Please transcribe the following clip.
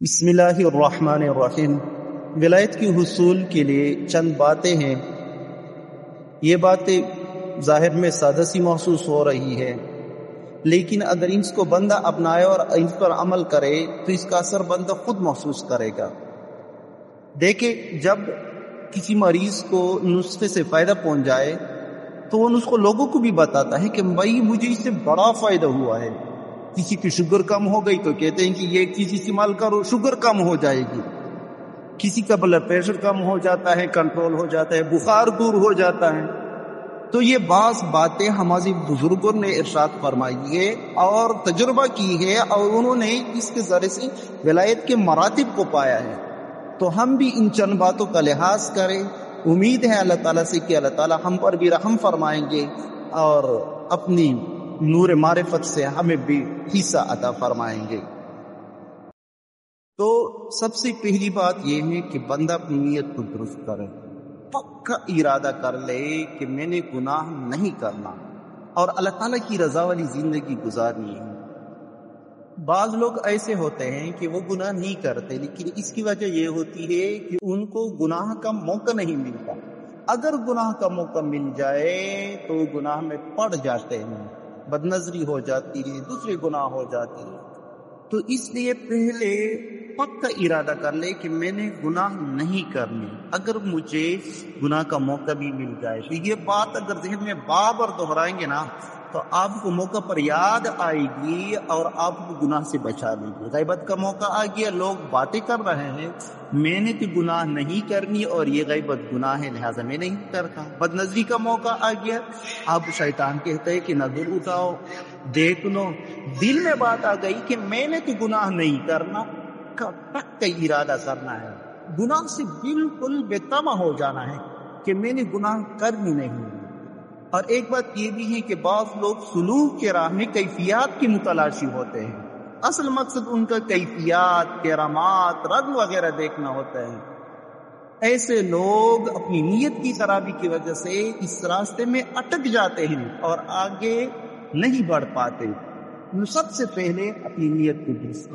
بسم اللہ الرحمن الرحیم۔ ولایت کی حصول کے لیے چند باتیں ہیں۔ یہ باتیں ظاہر میں سادہ سی محسوس ہو رہی ہے لیکن اگر اس کو بندہ اپنائے اور اس پر عمل کرے تو اس کا اثر بندہ خود محسوس کرے گا۔ دیکھیں، جب کسی مریض کو نسخے سے فائدہ پہنچ جائے تو وہ نسخہ لوگوں کو بھی بتاتا ہے کہ بھائی، مجھے اس سے بڑا فائدہ ہوا ہے۔ کسی کی شوگر کم ہو گئی تو کہتے ہیں کہ یہ چیز استعمال کرو شوگر کم ہو جائے گی۔ کسی کا بلڈ پریشر کم ہو جاتا ہے کنٹرول ہو جاتا ہے، بخار دور ہو جاتا ہے۔ تو یہ بعض باتیں ہماری بزرگوں نے ارشاد فرمائی ہے اور تجربہ کی ہے اور انہوں نے اس کے ذریعے سے ولایت کے مراتب کو پایا ہے۔ تو ہم بھی ان چند باتوں کا لحاظ کریں۔ امید ہے اللہ تعالیٰ سے کہ اللہ تعالیٰ ہم پر بھی رحم فرمائیں گے اور اپنی نور معرفت سے ہمیں بھی حصہ عطا فرمائیں گے۔ تو سب سے پہلی بات یہ ہے کہ بندہ اپنی نیت کو درست کرے، پکا ارادہ کر لے کہ میں نے گناہ نہیں کرنا اور اللہ تعالیٰ کی رضا والی زندگی گزارنی ہے۔ بعض لوگ ایسے ہوتے ہیں کہ وہ گناہ نہیں کرتے، لیکن اس کی وجہ یہ ہوتی ہے کہ ان کو گناہ کا موقع نہیں ملتا۔ اگر گناہ کا موقع مل جائے تو گناہ میں پڑ جاتے ہیں۔ بد نظری ہو جاتی ہے، دوسرے گناہ ہو جاتی ہے تو اس لیے پہلے پکا ارادہ کر لے کہ میں نے گناہ نہیں کرنی اگر مجھے گناہ کا موقع بھی مل جائے، تو یہ بات اگر ذہن میں بابر دہرائیں گے نا تو آپ کو موقع پر یاد آئے گی اور آپ کو گناہ سے بچا لے گی۔ غیبت کا موقع آ گیا، لوگ باتیں کر رہے ہیں۔ میں نے تو گناہ نہیں کرنی اور یہ غیبت گناہ ہے، لہٰذا میں نہیں کرتا۔ بد نظری کا موقع آ گیا۔ اب شیطان کہتے ہیں کہ نظر اٹھاؤ، دیکھ لو۔ دل میں بات آ گئی کہ میں نے تو گناہ نہیں کرنا کب تک کا ارادہ کرنا ہے۔ گناہ سے بالکل بے تما ہو جانا ہے کہ میں نے گناہ کرنی نہیں۔ اور ایک بات یہ بھی ہے کہ بعض لوگ سلوک کے راہ میں کیفیات کی متلاشی ہوتے ہیں۔ اصل مقصد ان کا کیفیات، کرامات رنگ وغیرہ دیکھنا ہوتا ہے۔ ایسے لوگ اپنی نیت کی خرابی کی وجہ سے اس راستے میں اٹک جاتے ہیں اور آگے نہیں بڑھ پاتے۔ سب سے پہلے اپنی نیت کو درست